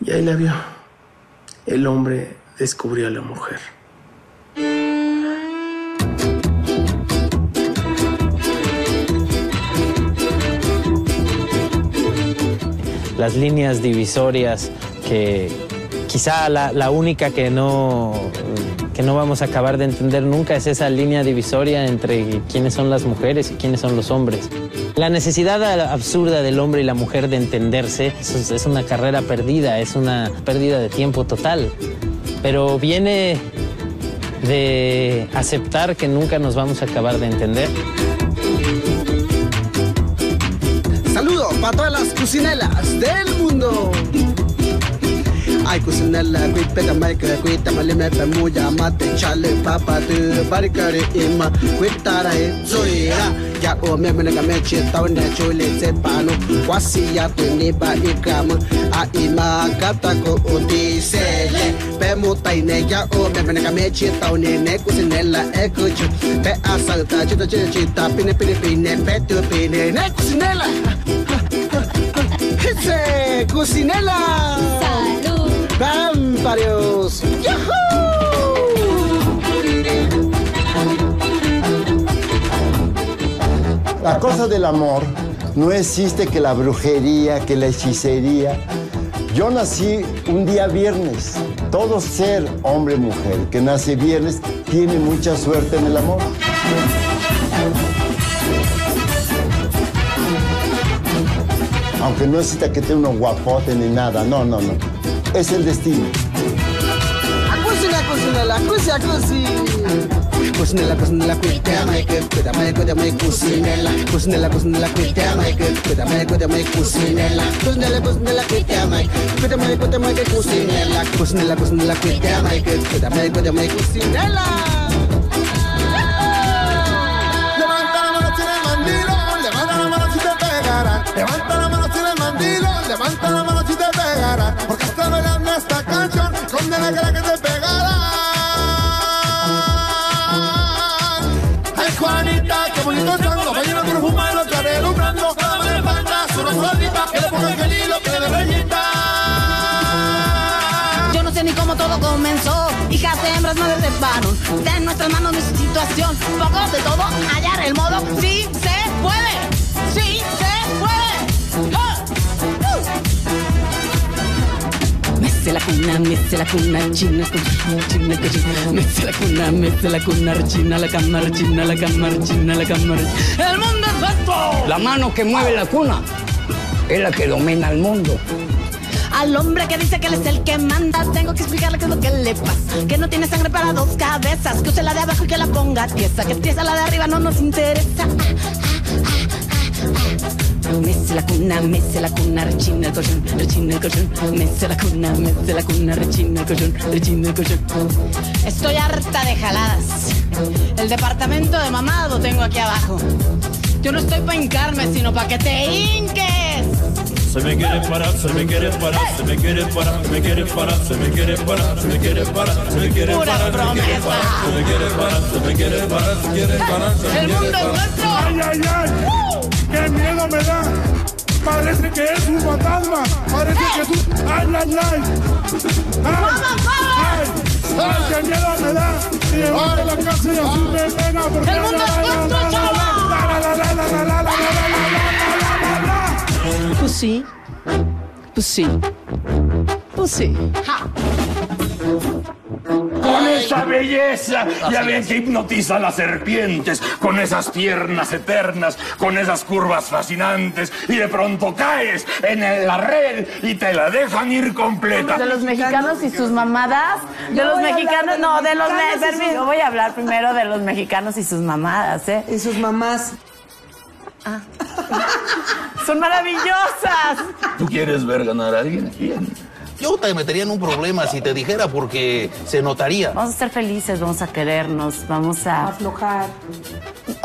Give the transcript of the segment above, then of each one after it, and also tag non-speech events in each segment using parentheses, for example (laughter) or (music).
Y ahí la vio. El hombre descubrió a la mujer. Las líneas divisorias que quizá la, la única que no, que no vamos a acabar de entender nunca es esa línea divisoria entre quiénes son las mujeres y quiénes son los hombres. La necesidad absurda del hombre y la mujer de entenderse es, una carrera perdida, es una pérdida de tiempo total. Pero viene de aceptar que nunca nos vamos a acabar de entender. Saludos para todas las cocinelas del mundo. Ay, kusinella, kui peda maika, kui tamale mepe muya mate chale papa tu barikare ima, kui tara e zoira. jaɓo memene ga men cetawne cole sepano wasiya to neba ikam a ima katako odisele pe mutaine jaɓo memene ga men cetawne ne kusinela ekucu pe asalta cita cita cita pine pine pine pe tu pine ne kusinela Cusinela. (laughs) Salud. Bam, parió. La cosa del amor no existe que la brujería, que la hechicería. Yo nací un día viernes. Todo ser hombre mujer que nace viernes tiene mucha suerte en el amor. Aunque no necesita que tenga unos guapote ni nada, no, no, no. Es el destino. Kusnela kusnela kuita make kuita make kuita make kusinela Kusnela kusnela kuita make kuita make kuita make kusinela Kusnela kusnela kuita make kuita make kuita make kusinela Kusnela. Levanta la mano si eres bandido, levanta la mano si te pegarán, levanta la mano si eres bandido, levanta la mano si te pegarán, porque está bailando esta canción, con la cara que bonito tango, los humanos, otra vez alumbrando. Cada vez falta su rosita, que le pongan el hilo, que le rellita. Yo no sé ni cómo todo comenzó. Hijas de hembras, madres de. Está en nuestras manos nuestra situación. Poco de todo, hallar el modo. Sí se puede. Sí se puede. La cuna, mece la cuna, china, china, china, china. Mece la cuna, mece la cuna, china, la cámara, china, la cámara, china, la cámara. El mundo es nuestro. La mano que mueve la cuna es la que domina el mundo. Al hombre que dice que él es el que manda, tengo que explicarle qué es lo que le pasa. Que no tiene sangre para dos cabezas, que use la de abajo y que la ponga tiesa. Que tiesa la de arriba no nos interesa. Mece la cuna, mece la cuna, rechina el colchón, rechina el colchón. Mece la cuna, mece la cuna, rechina el colchón, rechina el colchón. Estoy harta de jaladas. El departamento de mamá lo tengo aquí abajo. Yo no estoy para hincarme, sino para que te hinques. Se me quiere parar, se me quiere parar, se me quiere parar, se me quiere parar, se me quiere parar, se me quiere parar, se me quiere Pura parar, se me quiere promesa. parar, se me quiere parar, se me quiere parar, se quiere parar, se me El quiere mundo es parar. nuestro. ¡Qué miedo me da! Parece que es un fantasma. Parece que es un. ¡Ay, ay, ay! ¡Ay! ¡Ay! ¡Qué miedo me da! Si de la casa y me pega porque. ¡El mundo es nuestro! Pues sí. Pues sí. Pues sí esa belleza, ya ven que hipnotiza a las serpientes, con esas piernas eternas, con esas curvas fascinantes, y de pronto caes en la red y te la dejan ir completa. De los mexicanos y sus mamadas. De los mexicanos, no, de los Yo voy a hablar primero de los mexicanos y sus mamadas, ¿eh? Y sus mamás. (laughs) Son maravillosas. ¿Tú quieres ver ganar a alguien? ¿Quién? Yo te metería en un problema si te dijera porque se notaría. Vamos a ser felices, vamos a querernos, vamos a. Aflojar.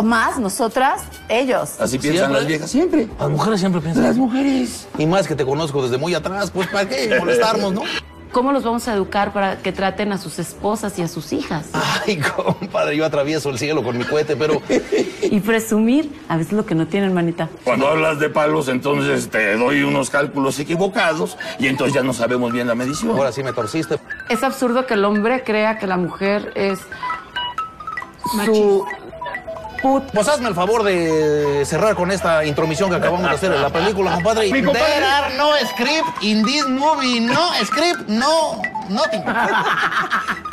Más, nosotras, ellos. Así piensan Siempre. las viejas siempre. Las mujeres siempre piensan. Las mujeres. Y más que te conozco desde muy atrás, pues ¿para qué molestarnos, no? ¿Cómo los vamos a educar para que traten a sus esposas y a sus hijas? Ay, compadre, yo atravieso el cielo con mi cohete, pero Y presumir, a veces lo que no tienen, manita. Cuando hablas de palos, entonces te doy unos cálculos equivocados y entonces ya no sabemos bien la medición. ahora sí me torciste. Es absurdo que el hombre crea que la mujer es su put. Pues hazme el favor de cerrar con esta intromisión que acabamos de hacer en la película, compadre. Mi compadre. There are no script in this movie. No script, no, nothing. (laughs)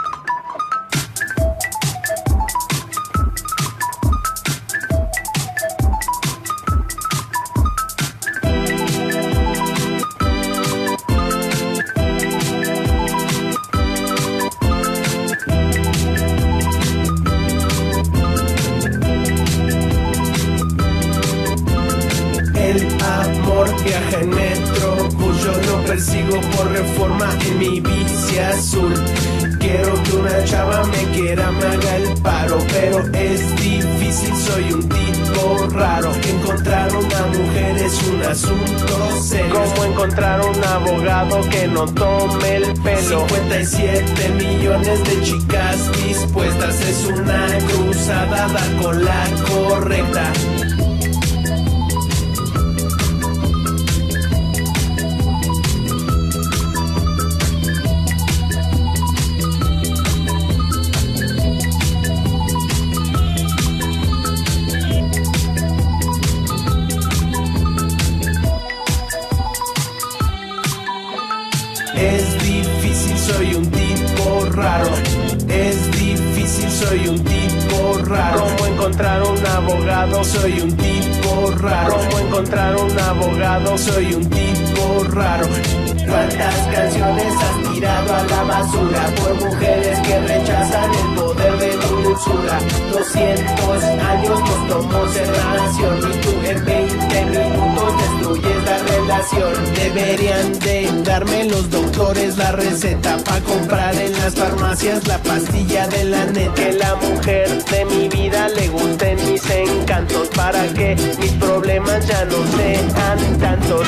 persigo por reforma en mi bici azul. Quiero que una chava me quiera, me haga el paro, pero es difícil, soy un tipo raro. Encontrar una mujer es un asunto serio. Como encontrar un abogado que no tome el pelo. 57 millones de chicas dispuestas, es una cruzada, dar con la correcta. Es difícil, soy un tipo raro. Es difícil, soy un tipo raro. ¿Cómo encontrar un abogado? Soy un tipo raro. ¿Cómo encontrar un abogado? Soy un tipo raro. ¿Cuántas canciones has tirado a la basura por mujeres que rechazan el la dulzura? 200 años nos tomó ser nación y tú en 20 minutos destruyes la relación. Deberían de darme los doctores la receta para comprar en las farmacias la pastilla de la neta. Que la mujer de mi vida le gusten mis encantos para que mis problemas ya no sean tantos.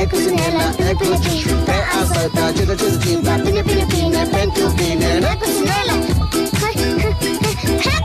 É cu sinela Trec până chin Pe asta ta cerăciul din Dar bine, bine, bine Pentru bine Mea Hai, hai, hai